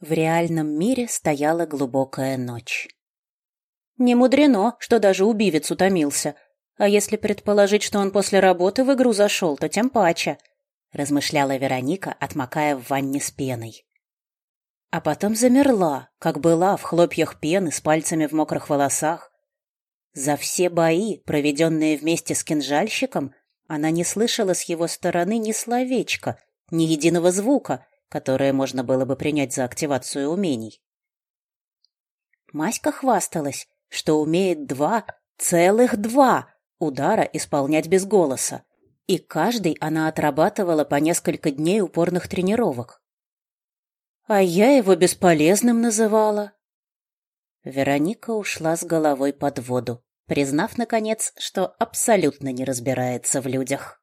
В реальном мире стояла глубокая ночь. Не мудрено, что даже убивец утомился. А если предположить, что он после работы в игру зашел, то тем паче, размышляла Вероника, отмокая в ванне с пеной. А потом замерла, как была, в хлопьях пены, с пальцами в мокрых волосах. За все бои, проведенные вместе с кинжальщиком, она не слышала с его стороны ни словечка, ни единого звука, которое можно было бы принять за активацию умений. Маська хвасталась, что умеет два, целых два удара исполнять без голоса, и каждый она отрабатывала по несколько дней упорных тренировок. А я его бесполезным называла. Вероника ушла с головой под воду, признав, наконец, что абсолютно не разбирается в людях.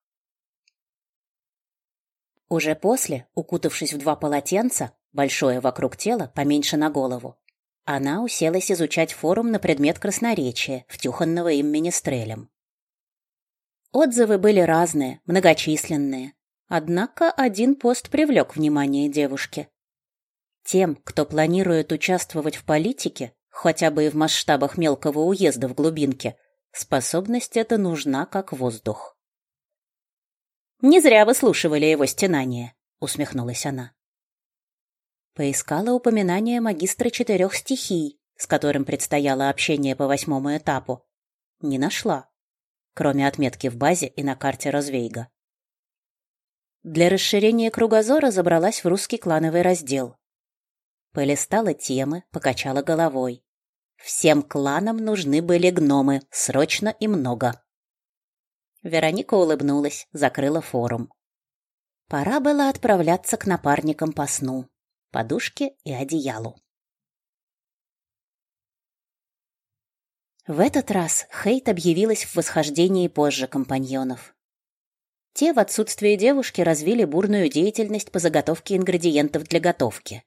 Уже после, укутавшись в два полотенца, большое вокруг тела, поменьше на голову, она уселась изучать форум на предмет красноречия, втюханного им министрелем. Отзывы были разные, многочисленные. Однако один пост привлек внимание девушки. Тем, кто планирует участвовать в политике, хотя бы и в масштабах мелкого уезда в глубинке, способность эта нужна как воздух. Не зря выслушивали его стенания, усмехнулась она. Поискала упоминание магистра четырех стихий, с которым предстояло общение по восьмому этапу. Не нашла, кроме отметки в базе и на карте Розвейга. Для расширения кругозора забралась в русский клановый раздел. Полистала темы, покачала головой. Всем кланам нужны были гномы, срочно и много. Вероника улыбнулась, закрыла форум. Пора было отправляться к напарникам по сну, подушке и одеялу. В этот раз Хейт объявилась в восхождении позже компаньонов. Те в отсутствие девушки развили бурную деятельность по заготовке ингредиентов для готовки.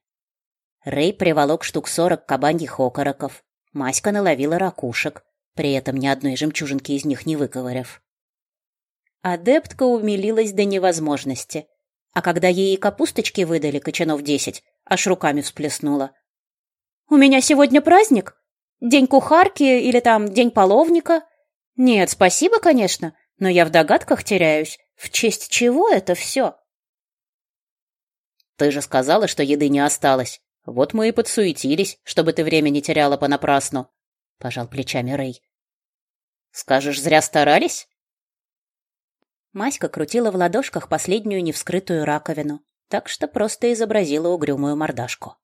Рэй приволок штук сорок кабаньих окороков, Маська наловила ракушек, при этом ни одной жемчужинки из них не выковыряв. Адептка умилилась до невозможности. А когда ей и капусточки выдали кочанов десять, аж руками всплеснула. «У меня сегодня праздник? День кухарки или там день половника? Нет, спасибо, конечно, но я в догадках теряюсь. В честь чего это все?» «Ты же сказала, что еды не осталось. Вот мы и подсуетились, чтобы ты время не теряла понапрасну», — пожал плечами Рэй. «Скажешь, зря старались?» Маська крутила в ладошках последнюю невскрытую раковину, так что просто изобразила угрюмую мордашку.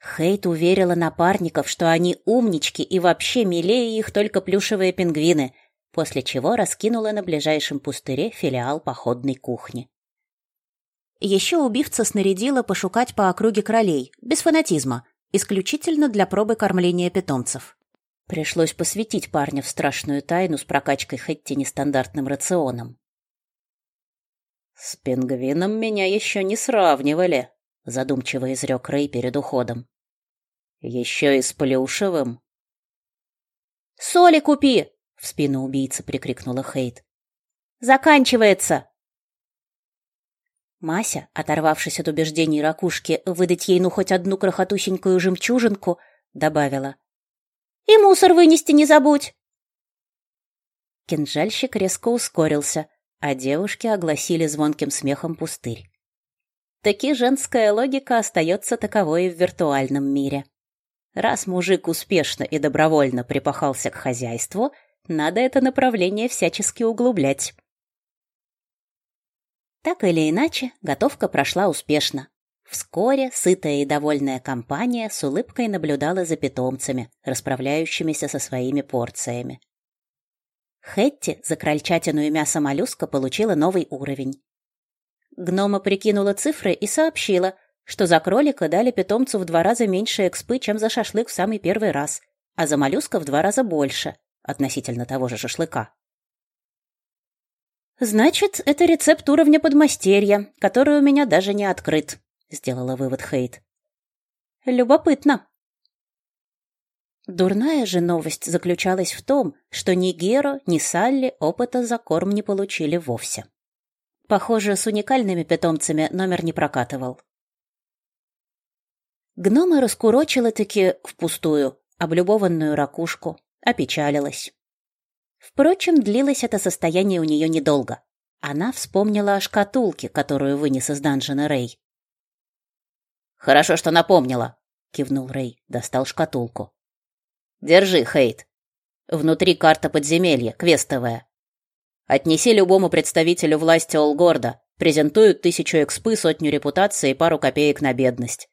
Хейт уверила напарников, что они умнички и вообще милее их только плюшевые пингвины, после чего раскинула на ближайшем пустыре филиал походной кухни. Еще убивца снарядила пошукать по округе кролей, без фанатизма, исключительно для пробы кормления питомцев. Пришлось посвятить парня в страшную тайну с прокачкой Хэтти нестандартным рационом. «С пингвином меня еще не сравнивали», — задумчиво изрек Рэй перед уходом. «Еще и с плюшевым». «Соли купи!» — в спину убийцы прикрикнула Хейт. «Заканчивается!» Мася, оторвавшись от убеждений ракушки выдать ей ну хоть одну крохотусенькую жемчужинку, добавила. И мусор вынести не забудь. Кинжальщик резко ускорился, а девушки огласили звонким смехом пустырь. Таки женская логика остается таковой и в виртуальном мире. Раз мужик успешно и добровольно припахался к хозяйству, надо это направление всячески углублять. Так или иначе, готовка прошла успешно. Вскоре сытая и довольная компания с улыбкой наблюдала за питомцами, расправляющимися со своими порциями. Хетти за крольчатину и мясо моллюска получила новый уровень. Гнома прикинула цифры и сообщила, что за кролика дали питомцу в два раза меньше экспы, чем за шашлык в самый первый раз, а за моллюска в два раза больше, относительно того же шашлыка. «Значит, это рецепт уровня подмастерья, который у меня даже не открыт», сделала вывод Хейт. Любопытно. Дурная же новость заключалась в том, что ни Геро, ни Салли опыта за корм не получили вовсе. Похоже, с уникальными питомцами номер не прокатывал. Гнома раскурочила-таки впустую облюбованную ракушку, опечалилась. Впрочем, длилось это состояние у нее недолго. Она вспомнила о шкатулке, которую вынес из данжена Рэй. «Хорошо, что напомнила», — кивнул Рэй, достал шкатулку. «Держи, Хейт. Внутри карта подземелья, квестовая. Отнеси любому представителю власти Олгорда, презентуют тысячу экспы, сотню репутации и пару копеек на бедность.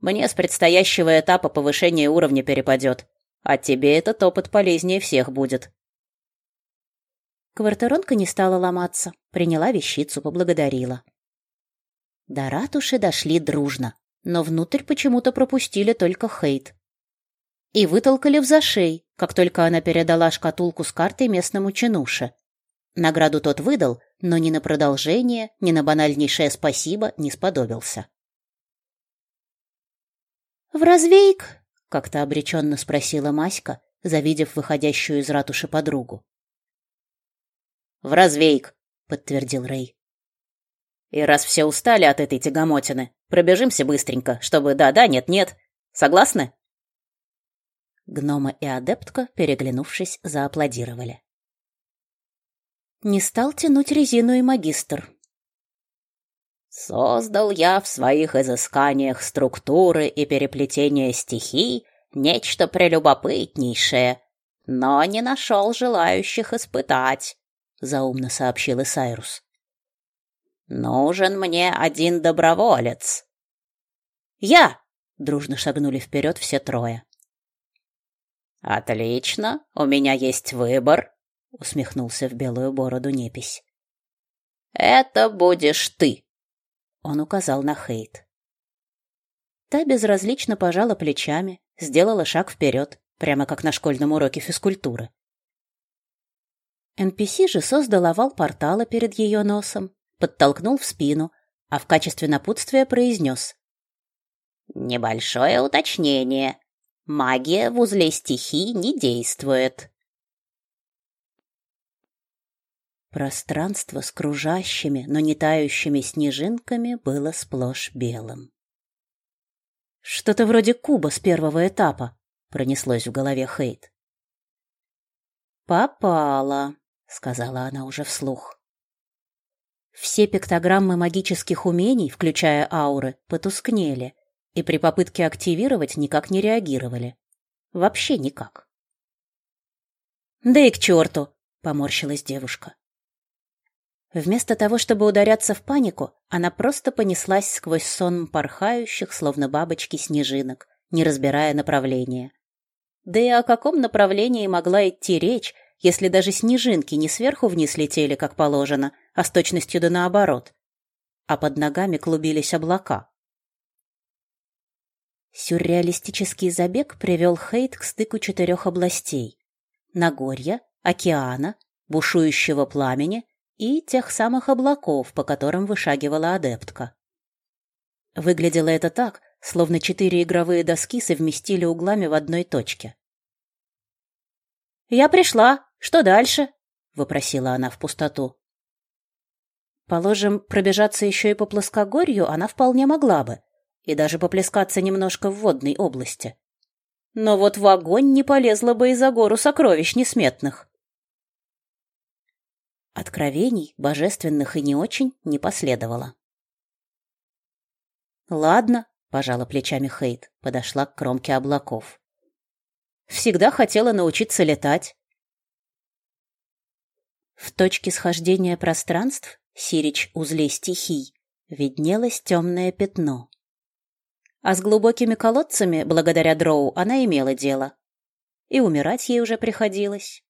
Мне с предстоящего этапа повышение уровня перепадет, а тебе этот опыт полезнее всех будет. Квартиронка не стала ломаться, приняла вещицу, поблагодарила. До ратуши дошли дружно, но внутрь почему-то пропустили только Хейт. И вытолкали в зашей, как только она передала шкатулку с картой местному чинуше. Награду тот выдал, но ни на продолжение, ни на банальнейшее спасибо не сподобился. «В развейк?» — как-то обреченно спросила Маська, завидев выходящую из ратуши подругу. «В развейк», — подтвердил Рэй. «И раз все устали от этой тягомотины, пробежимся быстренько, чтобы да-да, нет-нет. Согласны?» Гнома и адептка, переглянувшись, зааплодировали. Не стал тянуть резину и магистр. Создал я в своих изысканиях структуры и переплетения стихий нечто прелюбопытнейшее, но не нашел желающих испытать, заумно сообщил Исайрус. Нужен мне один доброволец. Я, дружно шагнули вперед все трое. Отлично, у меня есть выбор, усмехнулся в белую бороду непись. Это будешь ты. Он указал на Хейт. Та безразлично пожала плечами, сделала шаг вперед, прямо как на школьном уроке физкультуры. NPC же создал овал портала перед ее носом, подтолкнул в спину, а в качестве напутствия произнес. «Небольшое уточнение. Магия в узле стихий не действует». Пространство с кружащими, но не тающими снежинками было сплошь белым. «Что-то вроде куба с первого этапа», — пронеслось в голове Хейт. «Попала», — сказала она уже вслух. Все пиктограммы магических умений, включая ауры, потускнели, и при попытке активировать никак не реагировали. Вообще никак. «Да и к черту!» — поморщилась девушка. Вместо того, чтобы ударяться в панику, она просто понеслась сквозь сон порхающих, словно бабочки, снежинок, не разбирая направления. Да и о каком направлении могла идти речь, если даже снежинки не сверху вниз летели, как положено, а с точностью да наоборот, а под ногами клубились облака? Сюрреалистический забег привел Хейт к стыку четырех областей – Нагорья, океана, бушующего пламени – и тех самых облаков, по которым вышагивала адептка. Выглядело это так, словно четыре игровые доски совместили углами в одной точке. «Я пришла. Что дальше?» — вопросила она в пустоту. Положим, пробежаться еще и по плоскогорью она вполне могла бы, и даже поплескаться немножко в водной области. Но вот в огонь не полезла бы и за гору сокровищ несметных. Откровений, божественных и не очень, не последовало. «Ладно», — пожала плечами Хейт, подошла к кромке облаков. «Всегда хотела научиться летать». В точке схождения пространств, сирич узле стихий, виднелось темное пятно. А с глубокими колодцами, благодаря дроу, она имела дело. И умирать ей уже приходилось.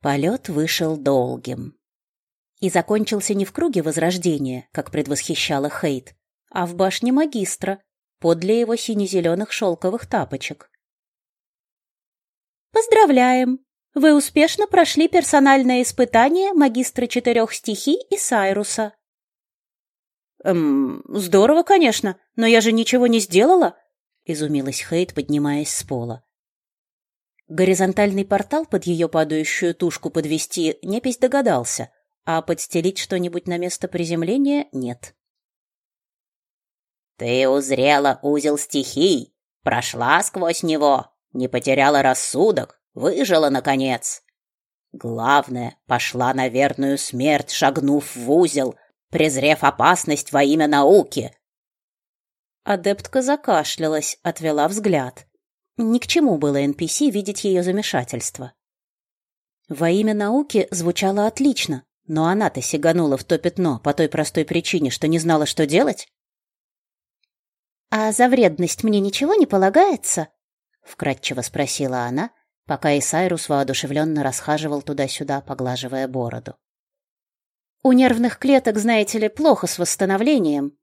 Полет вышел долгим. И закончился не в круге Возрождения, как предвосхищала Хейт, а в башне Магистра, подле его сине-зеленых шелковых тапочек. «Поздравляем! Вы успешно прошли персональное испытание Магистра четырех стихий и Сайруса». «Эм, здорово, конечно, но я же ничего не сделала», — изумилась Хейт, поднимаясь с пола. Горизонтальный портал под ее падающую тушку подвести непись догадался, а подстелить что-нибудь на место приземления нет. Ты узрела узел стихий, прошла сквозь него, не потеряла рассудок, выжила наконец. Главное, пошла на верную смерть, шагнув в узел, презрев опасность во имя науки. Адептка закашлялась, отвела взгляд. Ни к чему было NPC видеть ее замешательство. Во имя науки звучало отлично, но она-то сиганула в то пятно по той простой причине, что не знала, что делать. «А за вредность мне ничего не полагается?» — вкратчиво спросила она, пока Исайрус воодушевленно расхаживал туда-сюда, поглаживая бороду. «У нервных клеток, знаете ли, плохо с восстановлением».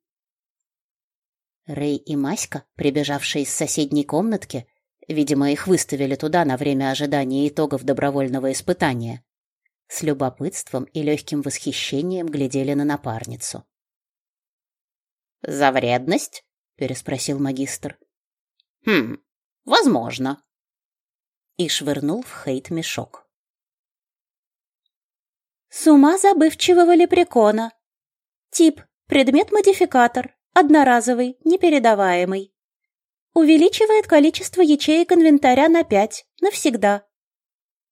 Рэй и Маська, прибежавшие из соседней комнатки, видимо, их выставили туда на время ожидания итогов добровольного испытания, с любопытством и легким восхищением глядели на напарницу. «За вредность?» переспросил магистр. Хм, возможно. И швырнул в Хейт мешок. С ума забывчивого лепрекона. Тип предмет-модификатор, одноразовый, непередаваемый. Увеличивает количество ячеек инвентаря на пять навсегда.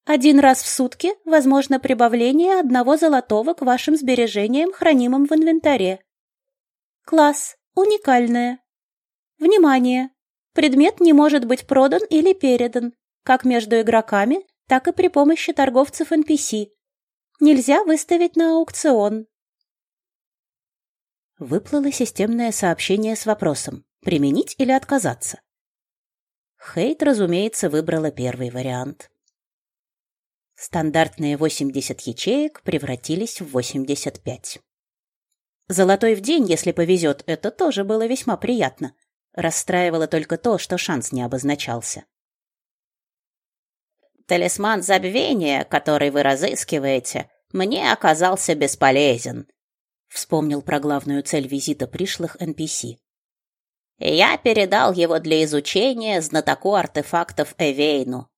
Один раз в сутки возможно прибавление одного золотого к вашим сбережениям, хранимым в инвентаре. Класс уникальное. Внимание! Предмет не может быть продан или передан, как между игроками, так и при помощи торговцев NPC. Нельзя выставить на аукцион. Выплыло системное сообщение с вопросом «Применить или отказаться?». Хейт, разумеется, выбрала первый вариант. Стандартные 80 ячеек превратились в 85. Золотой в день, если повезет, это тоже было весьма приятно. Расстраивало только то, что шанс не обозначался. «Талисман забвения, который вы разыскиваете, мне оказался бесполезен», вспомнил про главную цель визита пришлых NPC. «Я передал его для изучения знатоку артефактов Эвейну.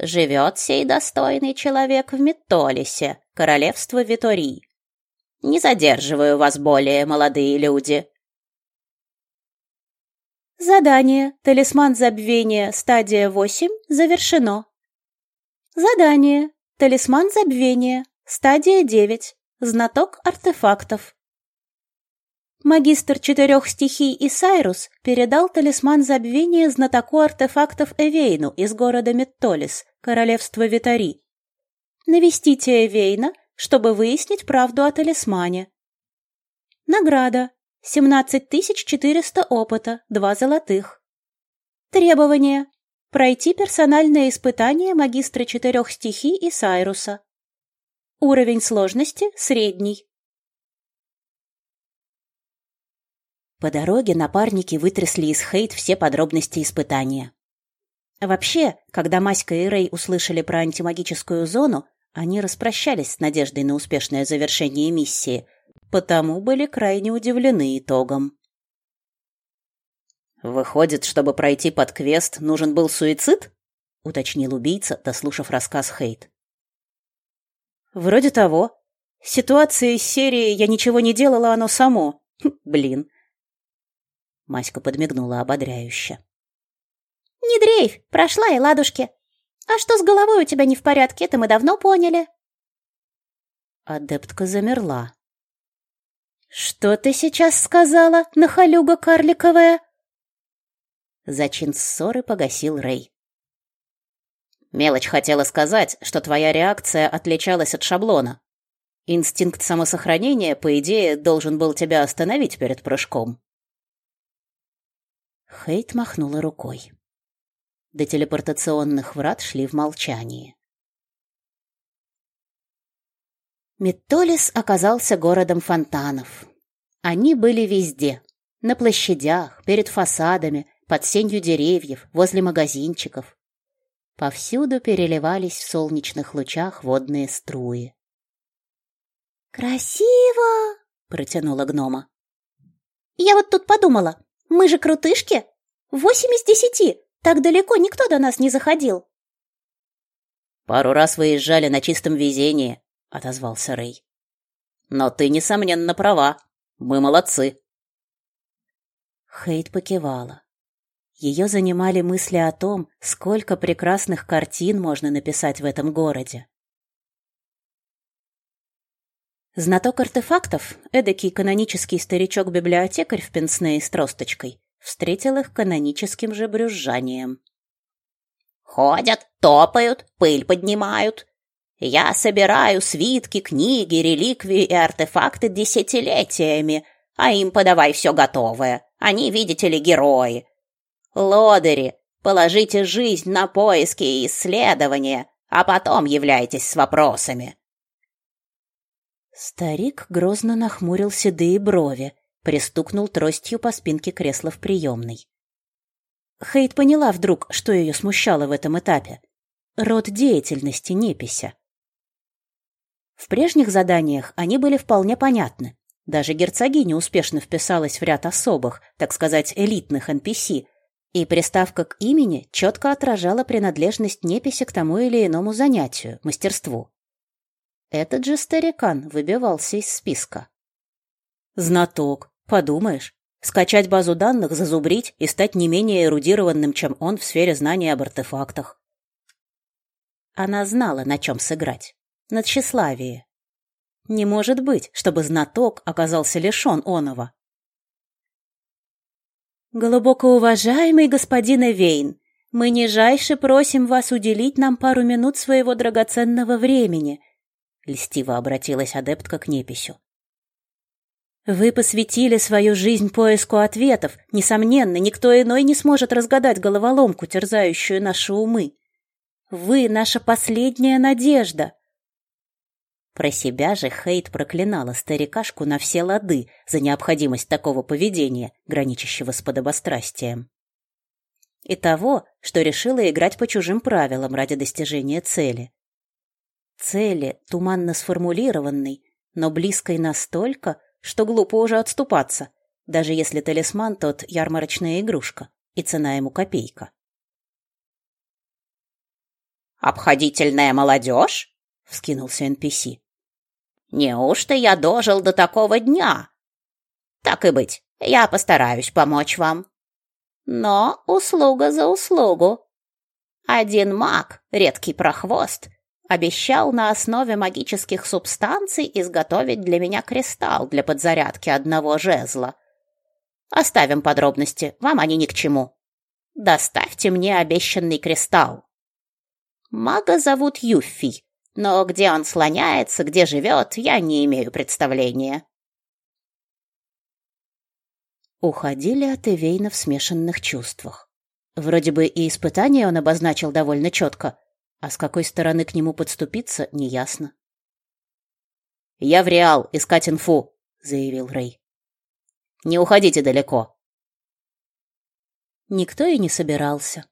Живет сей достойный человек в Метолисе, королевство Виторий. Не задерживаю вас более, молодые люди. Задание «Талисман забвения. Стадия 8» завершено. Задание «Талисман забвения. Стадия 9. Знаток артефактов». Магистр четырех стихий Исайрус передал талисман забвения знатоку артефактов Эвейну из города Меттолис, королевства Витари. Навестите Эвейна, чтобы выяснить правду о талисмане. Награда 17400 опыта, два золотых. Требования. Пройти персональное испытание магистра четырех стихий и Сайруса. Уровень сложности средний. По дороге напарники вытрясли из Хейт все подробности испытания. Вообще, когда Маська и Рэй услышали про антимагическую зону, они распрощались с надеждой на успешное завершение миссии – потому были крайне удивлены итогом. «Выходит, чтобы пройти под квест, нужен был суицид?» — уточнил убийца, дослушав рассказ Хейт. «Вроде того. Ситуация из серии «Я ничего не делала, оно само». Хм, блин». Маська подмигнула ободряюще. «Не дрейфь, прошла и ладушки. А что с головой у тебя не в порядке, это мы давно поняли». Адептка замерла. «Что ты сейчас сказала, нахалюга карликовая?» Зачин ссоры погасил Рэй. Мелочь хотела сказать, что твоя реакция отличалась от шаблона. Инстинкт самосохранения, по идее, должен был тебя остановить перед прыжком. Хейт махнула рукой. До телепортационных врат шли в молчании. Метолис оказался городом фонтанов. Они были везде. На площадях, перед фасадами, под сенью деревьев, возле магазинчиков. Повсюду переливались в солнечных лучах водные струи. «Красиво!» — протянула гнома. «Я вот тут подумала, мы же крутышки! Восемь из десяти! Так далеко никто до нас не заходил!» «Пару раз выезжали на чистом везении», — отозвался Рэй. «Но ты, несомненно, права. Мы молодцы». Хейт покивала. Ее занимали мысли о том, сколько прекрасных картин можно написать в этом городе. Знаток артефактов, эдакий канонический старичок-библиотекарь в пенсне с тросточкой, встретил их каноническим же брюзжанием. «Ходят, топают, пыль поднимают. Я собираю свитки, книги, реликвии и артефакты десятилетиями, а им подавай все готовое. Они, видите ли, герои. Лодыри, положите жизнь на поиски и исследования, а потом являйтесь с вопросами. Старик грозно нахмурил седые брови, пристукнул тростью по спинке кресла в приемной. Хейт поняла вдруг, что ее смущало в этом этапе. Род деятельности непися. В прежних заданиях они были вполне понятны. Даже герцогиня успешно вписалась в ряд особых, так сказать, элитных NPC, и приставка к имени четко отражала принадлежность неписи к тому или иному занятию, мастерству. Этот же старикан выбивался из списка. Знаток, подумаешь, скачать базу данных, зазубрить и стать не менее эрудированным, чем он в сфере знаний об артефактах. Она знала, на чем сыграть. На тщеславии. Не может быть, чтобы знаток оказался лишен оного. «Глубоко уважаемый господин Эвейн, мы нижайше просим вас уделить нам пару минут своего драгоценного времени, льстиво обратилась адептка к неписю. Вы посвятили свою жизнь поиску ответов. Несомненно, никто иной не сможет разгадать головоломку, терзающую наши умы. Вы наша последняя надежда. Про себя же Хейт проклинала старикашку на все лады за необходимость такого поведения, граничащего с подобострастием. И того, что решила играть по чужим правилам ради достижения цели цели, туманно сформулированной, но близкой настолько, что глупо уже отступаться, даже если талисман тот ярмарочная игрушка, и цена ему копейка. «Обходительная молодежь?» — вскинулся NPC. «Неужто я дожил до такого дня? Так и быть, я постараюсь помочь вам. Но услуга за услугу. Один маг, редкий прохвост, Обещал на основе магических субстанций изготовить для меня кристалл для подзарядки одного жезла. Оставим подробности, вам они ни к чему. Доставьте мне обещанный кристалл. Мага зовут Юффи, но где он слоняется, где живет, я не имею представления. Уходили от Эвейна в смешанных чувствах. Вроде бы и испытание он обозначил довольно четко, а с какой стороны к нему подступиться, неясно. «Я в Реал искать инфу», — заявил Рэй. «Не уходите далеко». Никто и не собирался.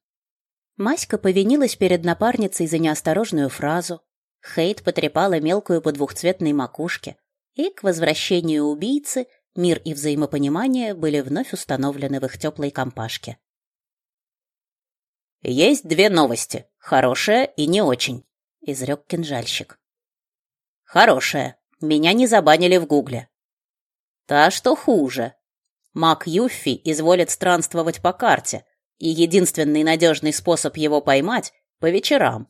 Маська повинилась перед напарницей за неосторожную фразу. Хейт потрепала мелкую по двухцветной макушке. И к возвращению убийцы мир и взаимопонимание были вновь установлены в их теплой компашке. «Есть две новости», Хорошая и не очень, изрек кинжальщик. Хорошая. Меня не забанили в Гугле. Та, что хуже. Мак Юффи изволит странствовать по карте, и единственный надежный способ его поймать — по вечерам.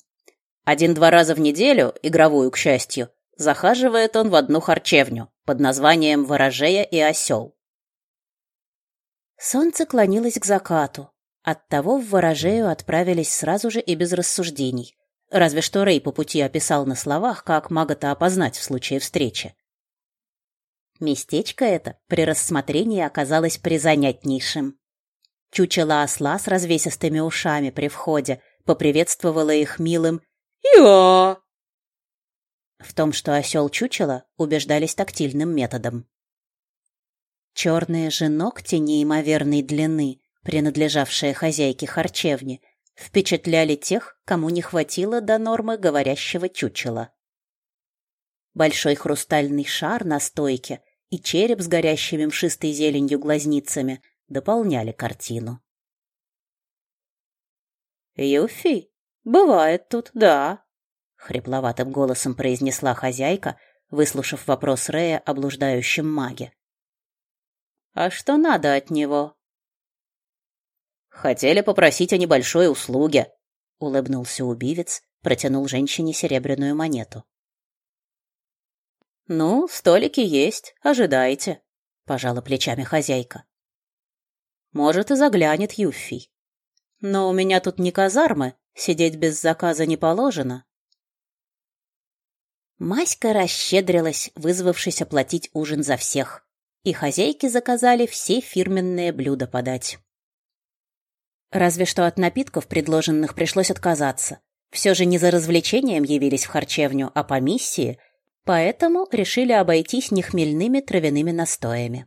Один-два раза в неделю, игровую, к счастью, захаживает он в одну харчевню под названием «Ворожея и осел». Солнце клонилось к закату. Оттого в ворожею отправились сразу же и без рассуждений. Разве что Рэй по пути описал на словах, как мага-то опознать в случае встречи. Местечко это при рассмотрении оказалось призанятнейшим. Чучело осла с развесистыми ушами при входе поприветствовало их милым «Я!». В том, что осел чучело, убеждались тактильным методом. Черные же ногти неимоверной длины принадлежавшие хозяйке харчевни, впечатляли тех, кому не хватило до нормы говорящего чучела. Большой хрустальный шар на стойке и череп с горящими мшистой зеленью глазницами дополняли картину. «Юфи, бывает тут, да», — хрипловатым голосом произнесла хозяйка, выслушав вопрос Рея о блуждающем маге. «А что надо от него?» Хотели попросить о небольшой услуге, улыбнулся убивец, протянул женщине серебряную монету. Ну, столики есть, ожидайте, пожала плечами хозяйка. Может, и заглянет Юффий. Но у меня тут не казармы, сидеть без заказа не положено. Маська расщедрилась, вызвавшись оплатить ужин за всех, и хозяйки заказали все фирменные блюда подать. Разве что от напитков, предложенных, пришлось отказаться. Все же не за развлечением явились в харчевню, а по миссии, поэтому решили обойтись нехмельными травяными настоями.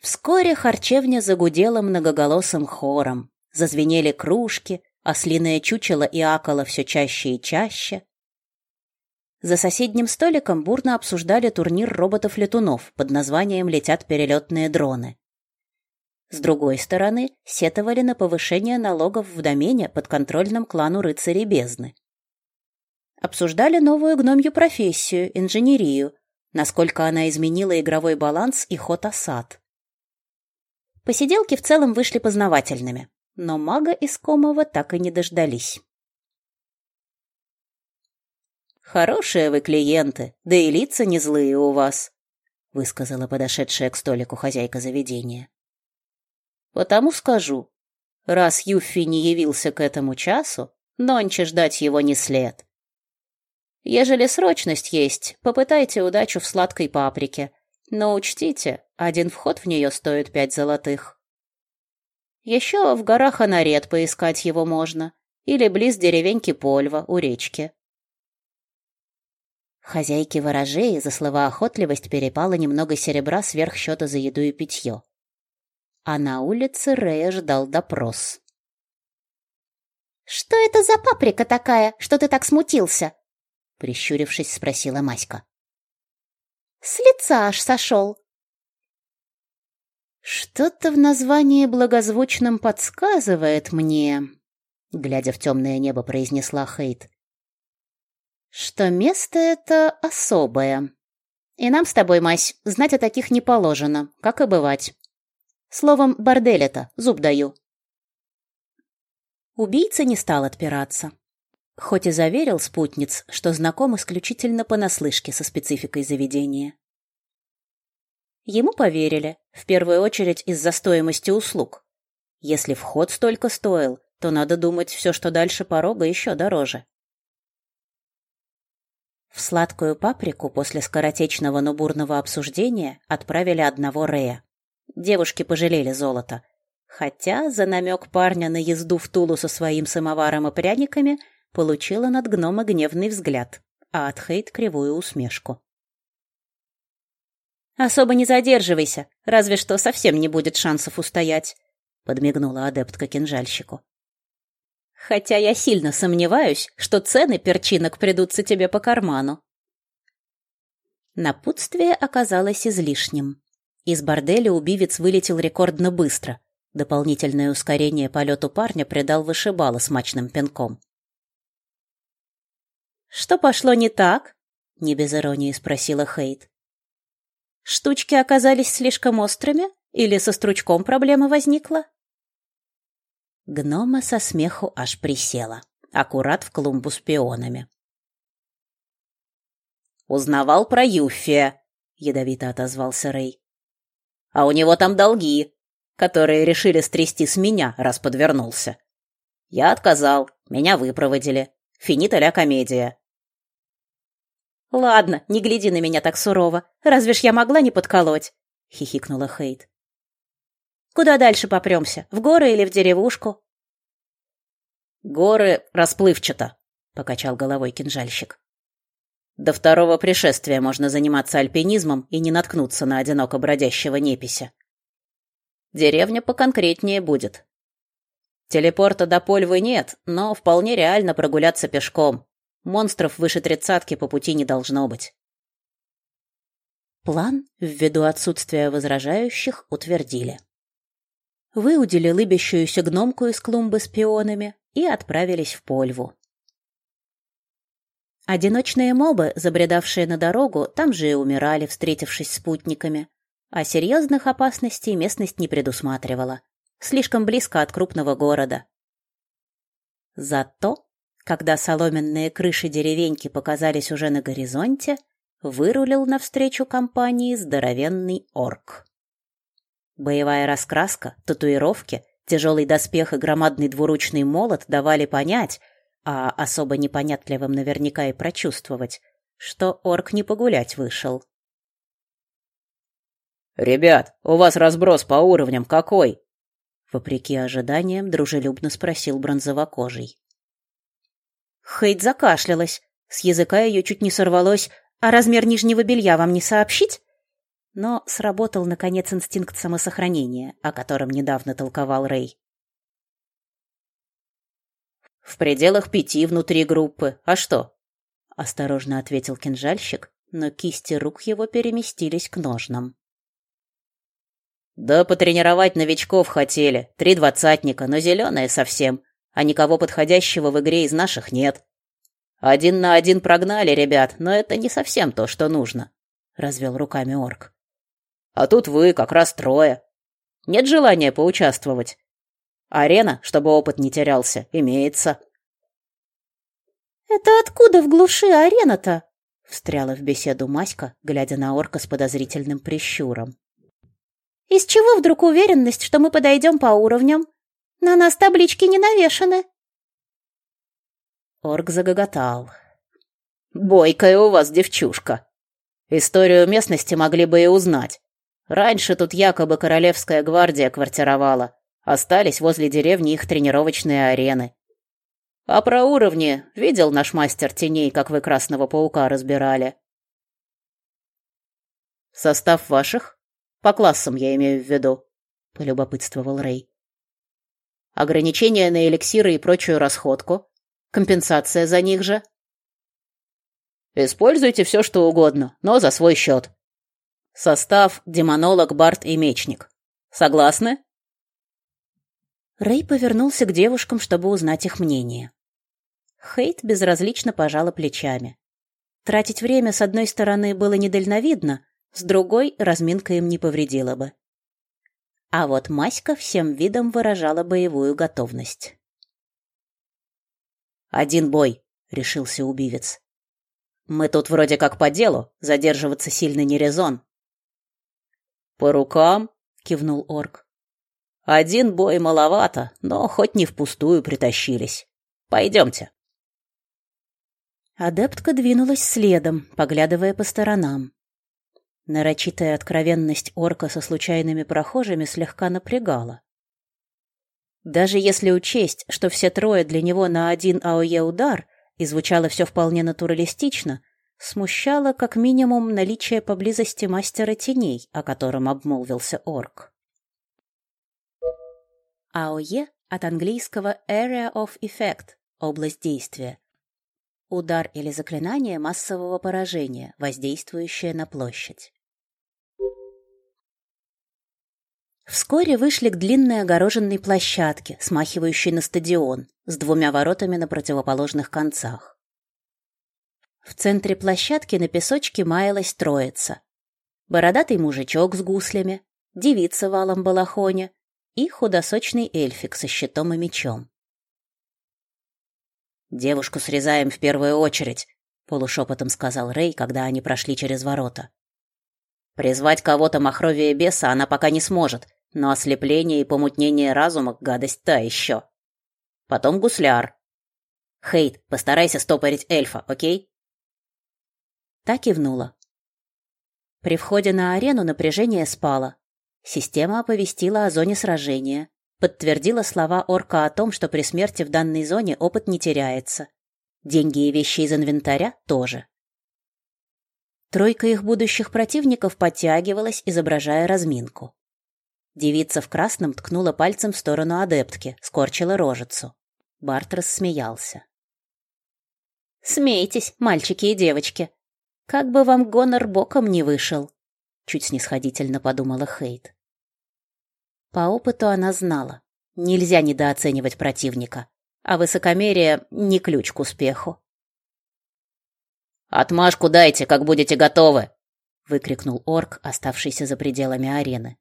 Вскоре харчевня загудела многоголосым хором. Зазвенели кружки, ослиное чучело и акало все чаще и чаще. За соседним столиком бурно обсуждали турнир роботов-летунов под названием «Летят перелетные дроны». С другой стороны, сетовали на повышение налогов в домене под контрольным клану рыцарей бездны. Обсуждали новую гномью профессию, инженерию, насколько она изменила игровой баланс и ход осад. Посиделки в целом вышли познавательными, но мага искомого так и не дождались. «Хорошие вы клиенты, да и лица не злые у вас», высказала подошедшая к столику хозяйка заведения. Потому скажу, раз Юффи не явился к этому часу, нонче ждать его не след. Ежели срочность есть, попытайте удачу в сладкой паприке, но учтите, один вход в нее стоит пять золотых. Еще в горах Анарет поискать его можно, или близ деревеньки Польва у речки. Хозяйке ворожеи за словоохотливость перепало немного серебра сверх счета за еду и питье а на улице Рэя ждал допрос. «Что это за паприка такая, что ты так смутился?» Прищурившись, спросила Маська. «С лица аж сошел». «Что-то в названии благозвучном подсказывает мне», глядя в темное небо, произнесла Хейт, «что место это особое. И нам с тобой, Мась, знать о таких не положено, как и бывать. Словом, бордель это, зуб даю. Убийца не стал отпираться. Хоть и заверил спутниц, что знаком исключительно понаслышке со спецификой заведения. Ему поверили, в первую очередь из-за стоимости услуг. Если вход столько стоил, то надо думать, все, что дальше порога, еще дороже. В сладкую паприку после скоротечного, но бурного обсуждения отправили одного Рея. Девушки пожалели золото. Хотя за намек парня на езду в Тулу со своим самоваром и пряниками получила над гнома гневный взгляд, а от Хейт кривую усмешку. «Особо не задерживайся, разве что совсем не будет шансов устоять», — подмигнула адептка кинжальщику. «Хотя я сильно сомневаюсь, что цены перчинок придутся тебе по карману». Напутствие оказалось излишним. Из борделя убивец вылетел рекордно быстро. Дополнительное ускорение полету парня придал вышибало смачным пинком. «Что пошло не так?» — не без иронии спросила Хейт. «Штучки оказались слишком острыми? Или со стручком проблема возникла?» Гнома со смеху аж присела, аккурат в клумбу с пионами. «Узнавал про Юффия», — ядовито отозвался Рэй а у него там долги, которые решили стрясти с меня, раз подвернулся. Я отказал, меня выпроводили. Финита ля комедия. Ладно, не гляди на меня так сурово. Разве ж я могла не подколоть? хихикнула Хейт. Куда дальше попремся? В горы или в деревушку? Горы расплывчато, покачал головой кинжальщик. До второго пришествия можно заниматься альпинизмом и не наткнуться на одиноко бродящего непися. Деревня поконкретнее будет. Телепорта до Польвы нет, но вполне реально прогуляться пешком. Монстров выше тридцатки по пути не должно быть. План, ввиду отсутствия возражающих, утвердили. Выудили лыбящуюся гномку из клумбы с пионами и отправились в Польву. Одиночные мобы, забредавшие на дорогу, там же и умирали, встретившись с спутниками. А серьезных опасностей местность не предусматривала. слишком близко от крупного города. Зато, когда соломенные крыши деревеньки показались уже на горизонте, вырулил навстречу компании здоровенный орк. Боевая раскраска, татуировки, тяжелый доспех и громадный двуручный молот давали понять, а особо непонятливым наверняка и прочувствовать, что орк не погулять вышел. «Ребят, у вас разброс по уровням какой?» Вопреки ожиданиям, дружелюбно спросил бронзовокожий. Хейт закашлялась. С языка ее чуть не сорвалось «А размер нижнего белья вам не сообщить?» Но сработал, наконец, инстинкт самосохранения, о котором недавно толковал Рэй. «В пределах пяти внутри группы. А что?» Осторожно ответил кинжальщик, но кисти рук его переместились к ножнам. Да потренировать новичков хотели. Три двадцатника, но зеленые совсем. А никого подходящего в игре из наших нет. Один на один прогнали ребят, но это не совсем то, что нужно. Развел руками орк. А тут вы как раз трое. Нет желания поучаствовать. Арена, чтобы опыт не терялся, имеется. Это откуда в глуши арена-то? Встряла в беседу Маська, глядя на орка с подозрительным прищуром. Из чего вдруг уверенность, что мы подойдем по уровням? На нас таблички не навешаны. Орк загоготал. Бойкая у вас девчушка. Историю местности могли бы и узнать. Раньше тут якобы королевская гвардия квартировала. Остались возле деревни их тренировочные арены. А про уровни видел наш мастер теней, как вы красного паука разбирали. Состав ваших? По классам я имею в виду, полюбопытствовал Рэй. Ограничения на эликсиры и прочую расходку, компенсация за них же. Используйте все, что угодно, но за свой счет. Состав демонолог, бард и мечник. Согласны? Рэй повернулся к девушкам, чтобы узнать их мнение. Хейт безразлично пожала плечами. Тратить время с одной стороны было недальновидно, с другой разминка им не повредила бы. А вот Маська всем видом выражала боевую готовность. «Один бой», — решился убивец. «Мы тут вроде как по делу, задерживаться сильно не резон». «По рукам», — кивнул орк. «Один бой маловато, но хоть не впустую притащились. Пойдемте». Адептка двинулась следом, поглядывая по сторонам. Нарочитая откровенность орка со случайными прохожими слегка напрягала. Даже если учесть, что все трое для него на один АОЕ удар, и звучало все вполне натуралистично, смущало как минимум наличие поблизости мастера теней, о котором обмолвился орк. АОЕ от английского Area of Effect – область действия. Удар или заклинание массового поражения, воздействующее на площадь. Вскоре вышли к длинной огороженной площадке, смахивающей на стадион, с двумя воротами на противоположных концах. В центре площадки на песочке маялась троица. Бородатый мужичок с гуслями, девица в алом балахоне и худосочный эльфик со щитом и мечом. «Девушку срезаем в первую очередь», — полушепотом сказал Рэй, когда они прошли через ворота. «Призвать кого-то махровее беса она пока не сможет, но ослепление и помутнение разума — гадость та еще. Потом гусляр. Хейт, постарайся стопорить эльфа, окей? Так кивнула. При входе на арену напряжение спало. Система оповестила о зоне сражения, подтвердила слова орка о том, что при смерти в данной зоне опыт не теряется. Деньги и вещи из инвентаря тоже. Тройка их будущих противников подтягивалась, изображая разминку. Девица в красном ткнула пальцем в сторону адептки, скорчила рожицу. Барт рассмеялся. «Смейтесь, мальчики и девочки. Как бы вам гонор боком не вышел», — чуть снисходительно подумала Хейт. По опыту она знала. Нельзя недооценивать противника, а высокомерие — не ключ к успеху. «Отмашку дайте, как будете готовы!» — выкрикнул орк, оставшийся за пределами арены.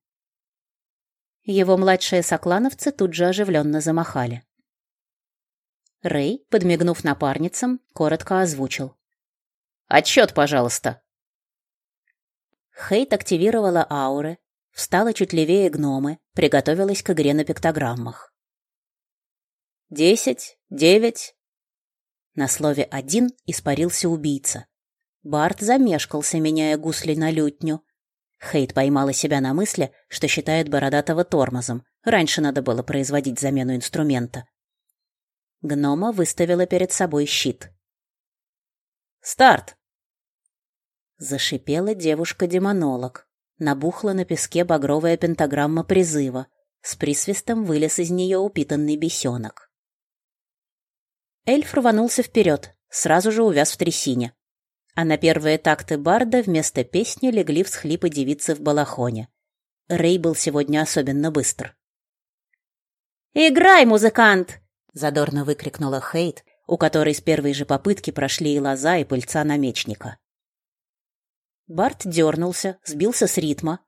Его младшие соклановцы тут же оживленно замахали. Рэй, подмигнув напарницам, коротко озвучил. «Отчет, пожалуйста!» Хейт активировала ауры, встала чуть левее гномы, приготовилась к игре на пиктограммах. «Десять, девять...» На слове «один» испарился убийца. Барт замешкался, меняя гусли на лютню. Хейт поймала себя на мысли, что считает Бородатого тормозом. Раньше надо было производить замену инструмента. Гнома выставила перед собой щит. «Старт!» Зашипела девушка-демонолог. Набухла на песке багровая пентаграмма призыва. С присвистом вылез из нее упитанный бесенок. Эльф рванулся вперед, сразу же увяз в трясине. А на первые такты барда вместо песни легли всхлипы девицы в балахоне. Рэй был сегодня особенно быстр. «Играй, музыкант!» задорно выкрикнула Хейт, у которой с первой же попытки прошли и лоза, и пыльца намечника. Барт дернулся, сбился с ритма.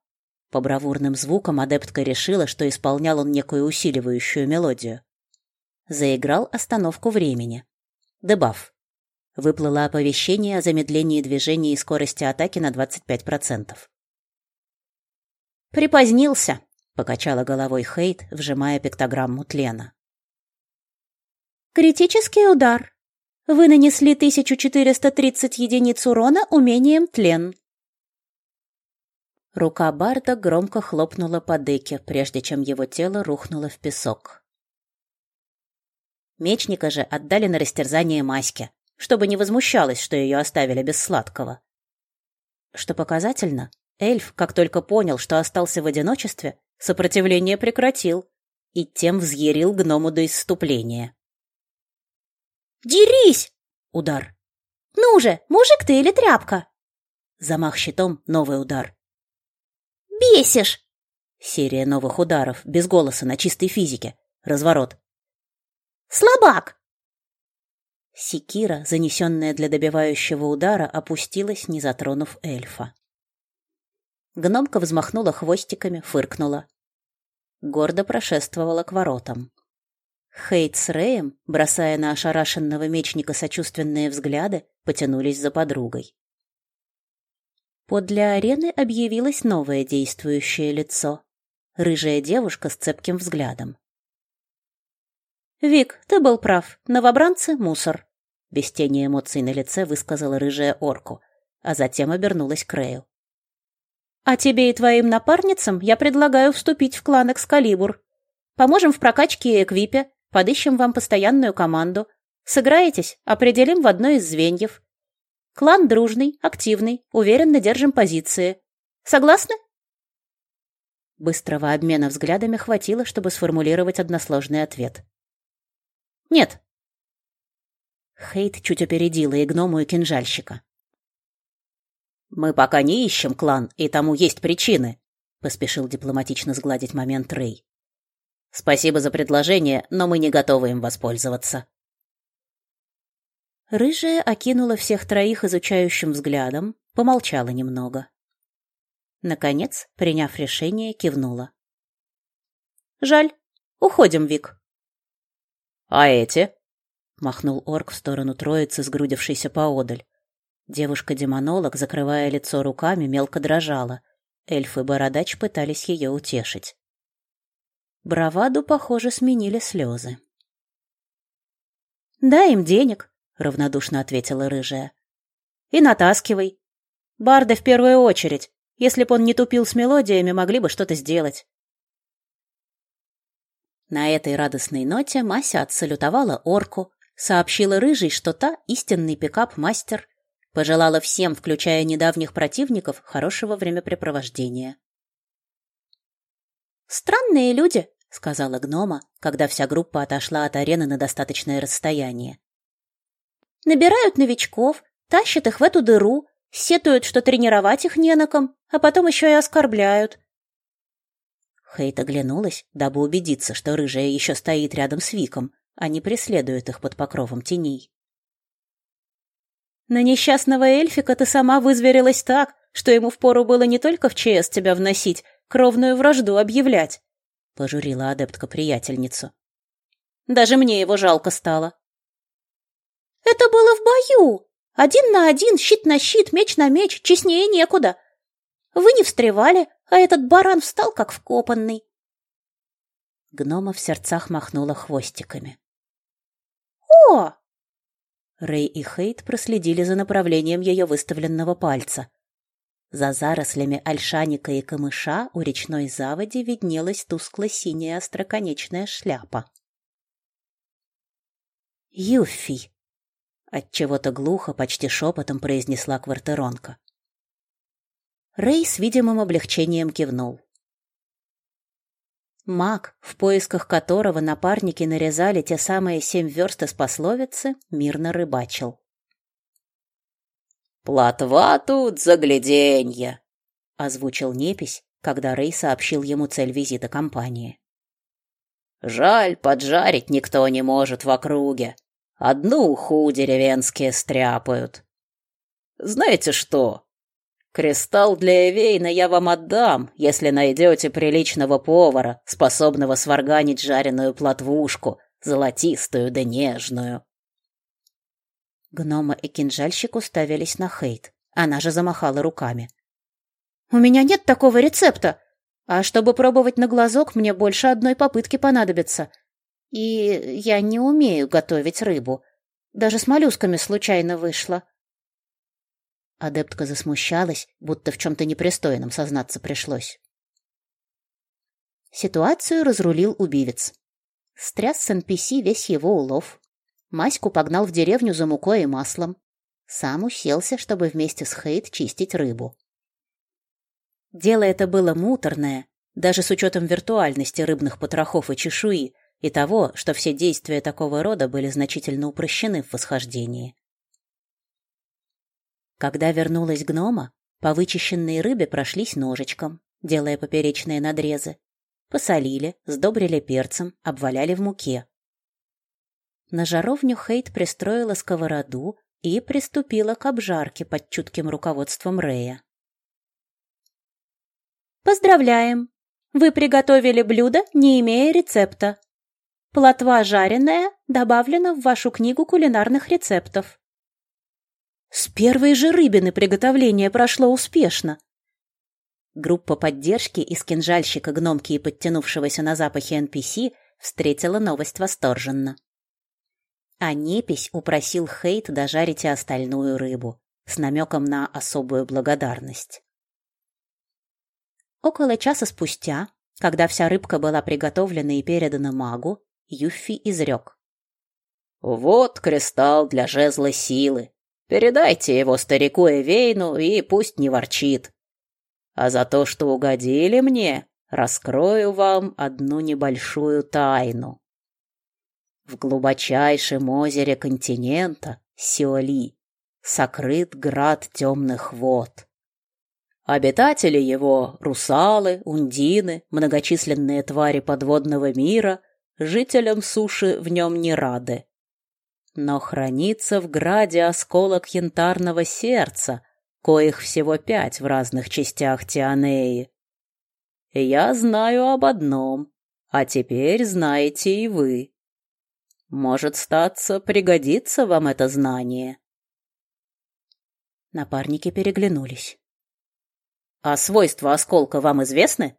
По бравурным звукам адептка решила, что исполнял он некую усиливающую мелодию. Заиграл остановку времени. Дебаф. Выплыло оповещение о замедлении движения и скорости атаки на 25%. «Припозднился», — покачала головой Хейт, вжимая пиктограмму тлена. Критический удар. Вы нанесли 1430 единиц урона умением тлен. Рука Барда громко хлопнула по деке, прежде чем его тело рухнуло в песок. Мечника же отдали на растерзание Маське, чтобы не возмущалась, что ее оставили без сладкого. Что показательно, эльф, как только понял, что остался в одиночестве, сопротивление прекратил и тем взъярил гному до исступления. «Дерись!» — удар. «Ну же, мужик ты или тряпка?» Замах щитом, новый удар. «Бесишь!» Серия новых ударов, без голоса, на чистой физике. Разворот. «Слабак!» Секира, занесенная для добивающего удара, опустилась, не затронув эльфа. Гномка взмахнула хвостиками, фыркнула. Гордо прошествовала к воротам. Хейт с Рэем, бросая на ошарашенного мечника сочувственные взгляды, потянулись за подругой. Подле арены объявилось новое действующее лицо. Рыжая девушка с цепким взглядом. «Вик, ты был прав. Новобранцы — мусор», — без тени эмоций на лице высказала рыжая орку, а затем обернулась к Рэю. «А тебе и твоим напарницам я предлагаю вступить в клан Экскалибур. Поможем в прокачке и эквипе, Подыщем вам постоянную команду. Сыграетесь, определим в одно из звеньев. Клан дружный, активный, уверенно держим позиции. Согласны? Быстрого обмена взглядами хватило, чтобы сформулировать односложный ответ. Нет. Хейт чуть опередила и гному, и кинжальщика. Мы пока не ищем клан, и тому есть причины, поспешил дипломатично сгладить момент Рэй. Спасибо за предложение, но мы не готовы им воспользоваться. Рыжая окинула всех троих изучающим взглядом, помолчала немного. Наконец, приняв решение, кивнула. Жаль. Уходим, Вик. А эти? Махнул орк в сторону троицы, сгрудившейся поодаль. Девушка-демонолог, закрывая лицо руками, мелко дрожала. Эльф и бородач пытались ее утешить. Браваду, похоже, сменили слезы. «Дай им денег», — равнодушно ответила рыжая. «И натаскивай. Барда в первую очередь. Если б он не тупил с мелодиями, могли бы что-то сделать». На этой радостной ноте Мася отсалютовала орку, сообщила рыжей, что та истинный пикап-мастер, пожелала всем, включая недавних противников, хорошего времяпрепровождения. «Странные люди», — сказала гнома, когда вся группа отошла от арены на достаточное расстояние. «Набирают новичков, тащат их в эту дыру, сетуют, что тренировать их не на ком, а потом еще и оскорбляют». Хейт оглянулась, дабы убедиться, что рыжая еще стоит рядом с Виком, а не преследует их под покровом теней. «На несчастного эльфика ты сама вызверилась так, что ему впору было не только в ЧС тебя вносить, кровную вражду объявлять. пожурила адептка приятельницу. Даже мне его жалко стало. Это было в бою. Один на один, щит на щит, меч на меч, честнее некуда. Вы не встревали, а этот баран встал как вкопанный. Гнома в сердцах махнула хвостиками. О! Рэй и Хейт проследили за направлением ее выставленного пальца. За зарослями ольшаника и камыша у речной заводи виднелась тускло-синяя остроконечная шляпа. «Юффи!» — отчего-то глухо, почти шепотом произнесла квартиронка. Рэй с видимым облегчением кивнул. Маг, в поисках которого напарники нарезали те самые семь верст из пословицы, мирно рыбачил. «Плотва тут загляденье!» — озвучил Непись, когда Рэй сообщил ему цель визита компании. «Жаль, поджарить никто не может в округе. Одну уху деревенские стряпают. Знаете что? Кристалл для Эвейна я вам отдам, если найдете приличного повара, способного сварганить жареную плотвушку, золотистую да нежную. Гнома и кинжальщик уставились на Хейт. Она же замахала руками. «У меня нет такого рецепта. А чтобы пробовать на глазок, мне больше одной попытки понадобится. И я не умею готовить рыбу. Даже с моллюсками случайно вышло. Адептка засмущалась, будто в чем-то непристойном сознаться пришлось. Ситуацию разрулил убивец. Стряс с NPC весь его улов. Маську погнал в деревню за мукой и маслом. Сам уселся, чтобы вместе с Хейт чистить рыбу. Дело это было муторное, даже с учетом виртуальности рыбных потрохов и чешуи, и того, что все действия такого рода были значительно упрощены в восхождении. Когда вернулась гнома, по вычищенной рыбе прошлись ножичком, делая поперечные надрезы. Посолили, сдобрили перцем, обваляли в муке. На жаровню Хейт пристроила сковороду и приступила к обжарке под чутким руководством Рея. «Поздравляем! Вы приготовили блюдо, не имея рецепта. Плотва жареная добавлена в вашу книгу кулинарных рецептов. С первой же рыбины приготовление прошло успешно. Группа поддержки из кинжальщика, гномки и подтянувшегося на запахе NPC встретила новость восторженно. А Непись упросил Хейт дожарить и остальную рыбу, с намеком на особую благодарность. Около часа спустя, когда вся рыбка была приготовлена и передана магу, Юффи изрек. «Вот кристалл для жезла силы. Передайте его старику Эвейну и пусть не ворчит. А за то, что угодили мне, раскрою вам одну небольшую тайну. В глубочайшем озере континента, Сиоли, сокрыт град темных вод. Обитатели его — русалы, ундины, многочисленные твари подводного мира — жителям суши в нем не рады. Но хранится в граде осколок янтарного сердца, коих всего пять в разных частях Тианеи. Я знаю об одном, а теперь знаете и вы. Может, статься, пригодится вам это знание. Напарники переглянулись. — А свойства осколка вам известны?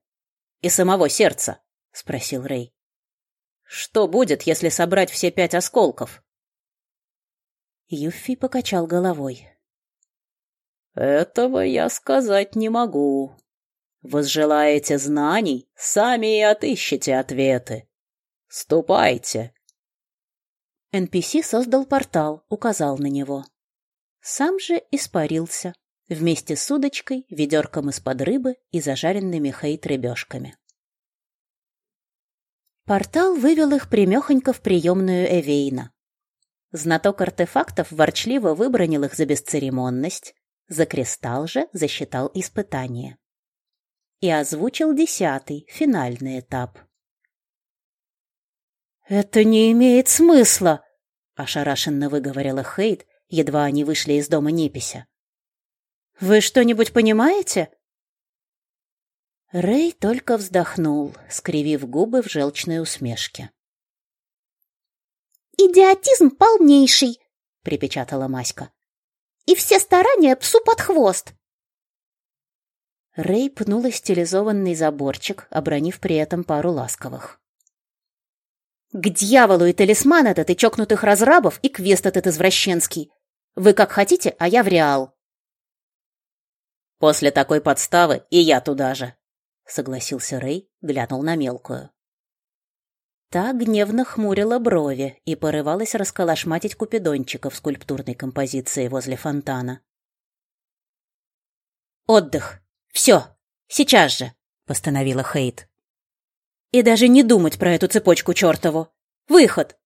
И самого сердца? — спросил Рэй. — Что будет, если собрать все пять осколков? Юффи покачал головой. Этого я сказать не могу. Возжелаете знаний, сами и отыщете ответы. Ступайте. NPC создал портал, указал на него. Сам же испарился, вместе с удочкой, ведерком из-под рыбы и зажаренными хейт-рыбешками. Портал вывел их примехонько в приемную Эвейна. Знаток артефактов ворчливо выбронил их за бесцеремонность, за кристалл же засчитал испытание. И озвучил десятый, финальный этап. «Это не имеет смысла!» — ошарашенно выговорила Хейт, едва они вышли из дома Непися. «Вы что-нибудь понимаете?» Рэй только вздохнул, скривив губы в желчной усмешке. «Идиотизм полнейший!» — припечатала Маська. «И все старания псу под хвост!» Рэй пнула стилизованный заборчик, обронив при этом пару ласковых. «К дьяволу и талисман этот, и чокнутых разрабов, и квест этот извращенский! Вы как хотите, а я в Реал!» «После такой подставы и я туда же!» согласился Рэй, глянул на мелкую. Та гневно хмурила брови и порывалась расколошматить купидончика в скульптурной композиции возле фонтана. «Отдых! Все! Сейчас же!» — постановила Хейт. «И даже не думать про эту цепочку чертову! Выход!»